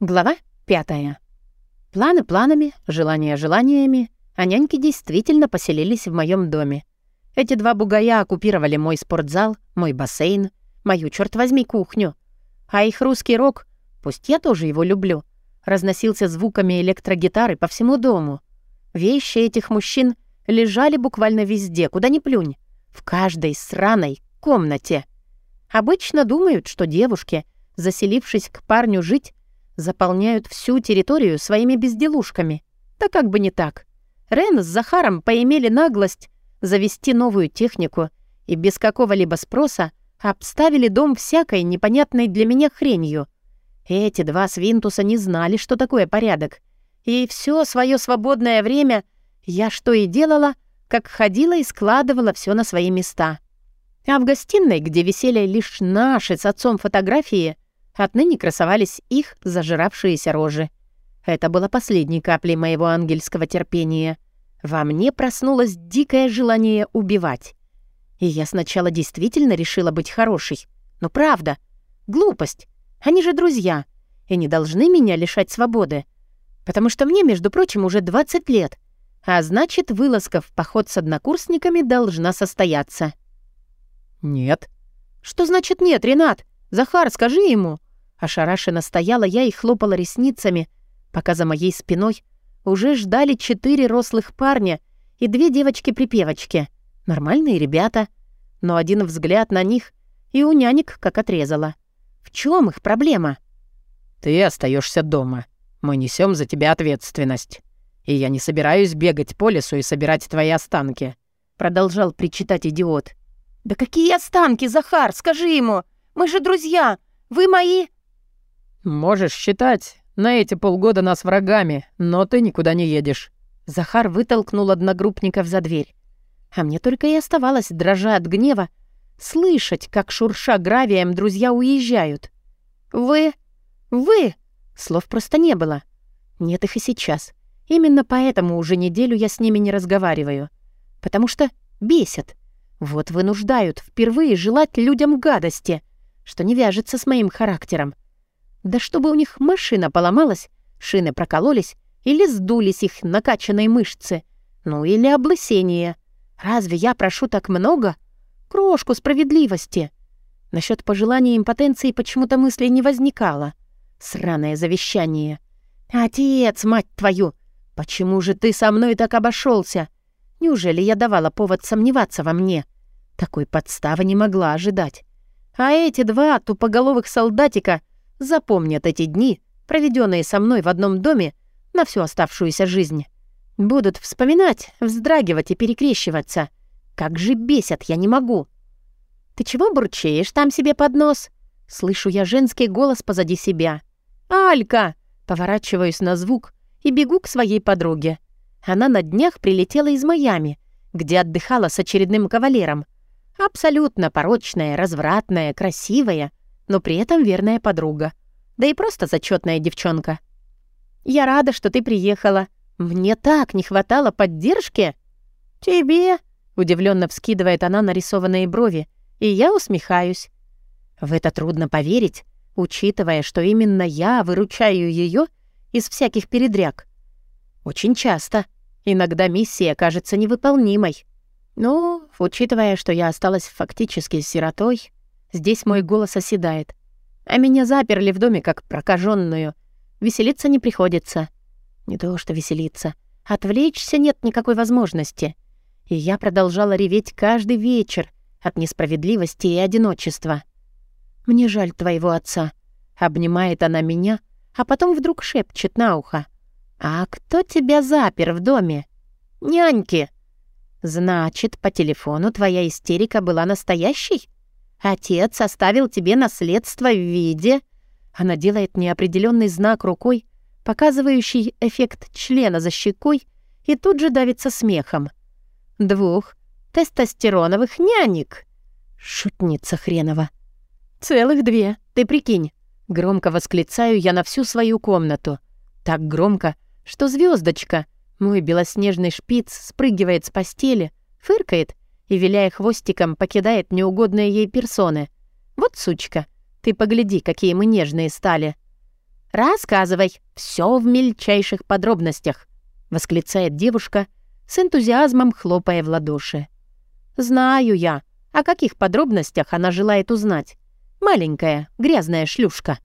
Глава пятая. Планы планами, желания желаниями, а няньки действительно поселились в моем доме. Эти два бугая оккупировали мой спортзал, мой бассейн, мою, черт возьми, кухню. А их русский рок, пусть я тоже его люблю, разносился звуками электрогитары по всему дому. Вещи этих мужчин лежали буквально везде, куда ни плюнь, в каждой сраной комнате. Обычно думают, что девушки, заселившись к парню жить, заполняют всю территорию своими безделушками. Да как бы не так. Рен с Захаром поимели наглость завести новую технику и без какого-либо спроса обставили дом всякой непонятной для меня хренью. Эти два свинтуса не знали, что такое порядок. И все свое свободное время я что и делала, как ходила и складывала все на свои места. А в гостиной, где висели лишь наши с отцом фотографии, Отныне красовались их зажиравшиеся рожи. Это было последней каплей моего ангельского терпения. Во мне проснулось дикое желание убивать. И я сначала действительно решила быть хорошей. Но правда, глупость. Они же друзья и не должны меня лишать свободы. Потому что мне, между прочим, уже 20 лет. А значит, вылазка в поход с однокурсниками должна состояться. «Нет». «Что значит нет, Ренат? Захар, скажи ему». Ошарашенно стояла я и хлопала ресницами, пока за моей спиной уже ждали четыре рослых парня и две девочки-припевочки. Нормальные ребята. Но один взгляд на них, и у нянек как отрезала. В чем их проблема? «Ты остаешься дома. Мы несем за тебя ответственность. И я не собираюсь бегать по лесу и собирать твои останки», — продолжал причитать идиот. «Да какие останки, Захар? Скажи ему! Мы же друзья! Вы мои...» «Можешь считать, на эти полгода нас врагами, но ты никуда не едешь». Захар вытолкнул одногруппников за дверь. А мне только и оставалось, дрожа от гнева, слышать, как шурша гравием друзья уезжают. «Вы? Вы?» Слов просто не было. Нет их и сейчас. Именно поэтому уже неделю я с ними не разговариваю. Потому что бесят. Вот вынуждают впервые желать людям гадости, что не вяжется с моим характером. Да чтобы у них машина поломалась, шины прокололись или сдулись их накачанные мышцы. Ну или облысение. Разве я прошу так много? Крошку справедливости. Насчет пожелания импотенции почему-то мысли не возникало. Сраное завещание. «Отец, мать твою! Почему же ты со мной так обошелся? Неужели я давала повод сомневаться во мне? Такой подставы не могла ожидать. А эти два тупоголовых солдатика — запомнят эти дни, проведенные со мной в одном доме, на всю оставшуюся жизнь. Будут вспоминать, вздрагивать и перекрещиваться. Как же бесят, я не могу. «Ты чего бурчишь там себе под нос?» Слышу я женский голос позади себя. «Алька!» Поворачиваюсь на звук и бегу к своей подруге. Она на днях прилетела из Майами, где отдыхала с очередным кавалером. Абсолютно порочная, развратная, красивая — но при этом верная подруга. Да и просто зачетная девчонка. «Я рада, что ты приехала. Мне так не хватало поддержки». «Тебе?» — удивленно вскидывает она нарисованные брови, и я усмехаюсь. В это трудно поверить, учитывая, что именно я выручаю ее из всяких передряг. Очень часто. Иногда миссия кажется невыполнимой. Но, учитывая, что я осталась фактически сиротой, Здесь мой голос оседает. А меня заперли в доме как прокаженную. Веселиться не приходится. Не то что веселиться. Отвлечься нет никакой возможности. И я продолжала реветь каждый вечер от несправедливости и одиночества. «Мне жаль твоего отца», — обнимает она меня, а потом вдруг шепчет на ухо. «А кто тебя запер в доме?» «Няньки». «Значит, по телефону твоя истерика была настоящей?» Отец оставил тебе наследство в виде...» Она делает неопределенный знак рукой, показывающий эффект члена за щекой, и тут же давится смехом. «Двух тестостероновых нянек!» Шутница хренова. «Целых две, ты прикинь!» Громко восклицаю я на всю свою комнату. Так громко, что звездочка, мой белоснежный шпиц, спрыгивает с постели, фыркает и, виляя хвостиком, покидает неугодные ей персоны. «Вот сучка, ты погляди, какие мы нежные стали!» «Рассказывай, все в мельчайших подробностях», — восклицает девушка, с энтузиазмом хлопая в ладоши. «Знаю я, о каких подробностях она желает узнать. Маленькая, грязная шлюшка».